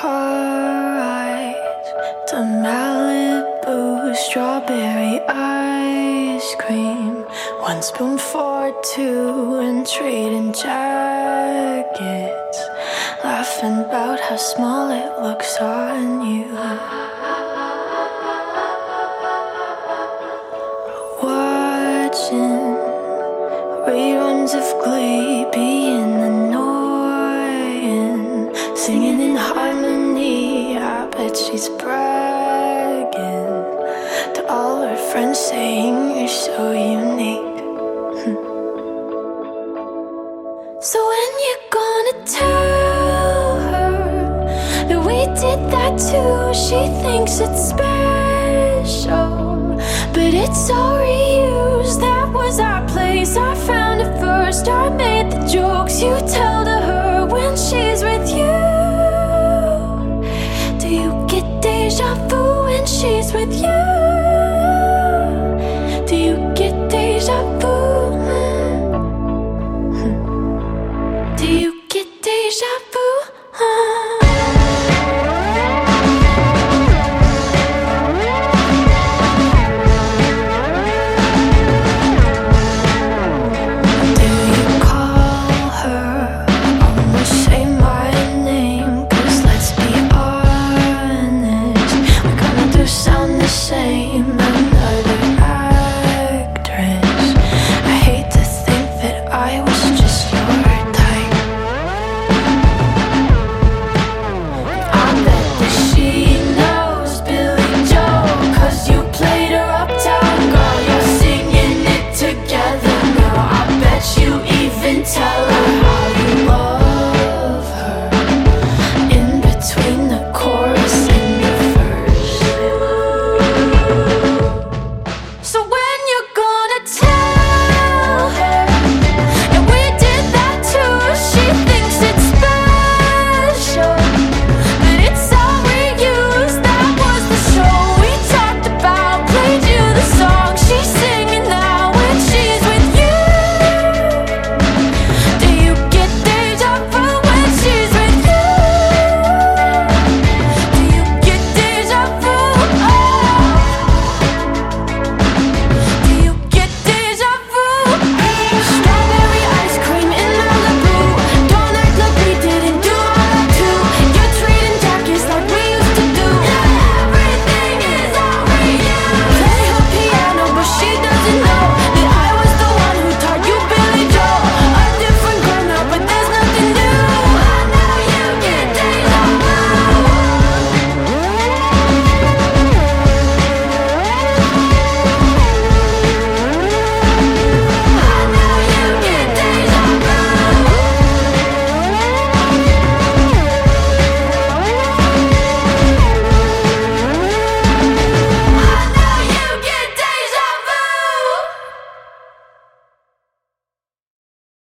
car rides to Malibu, strawberry ice cream, one spoon for two, and trading jackets, laughing about how small it looks on you. Watching reruns of Glee, being annoyed. Singing in harmony, I bet she's bragging to all her friends, saying you're so unique. So when you're gonna tell her that we did that too? She thinks it's special, but it's all with you? Do you get deja vu? Do you get deja vu?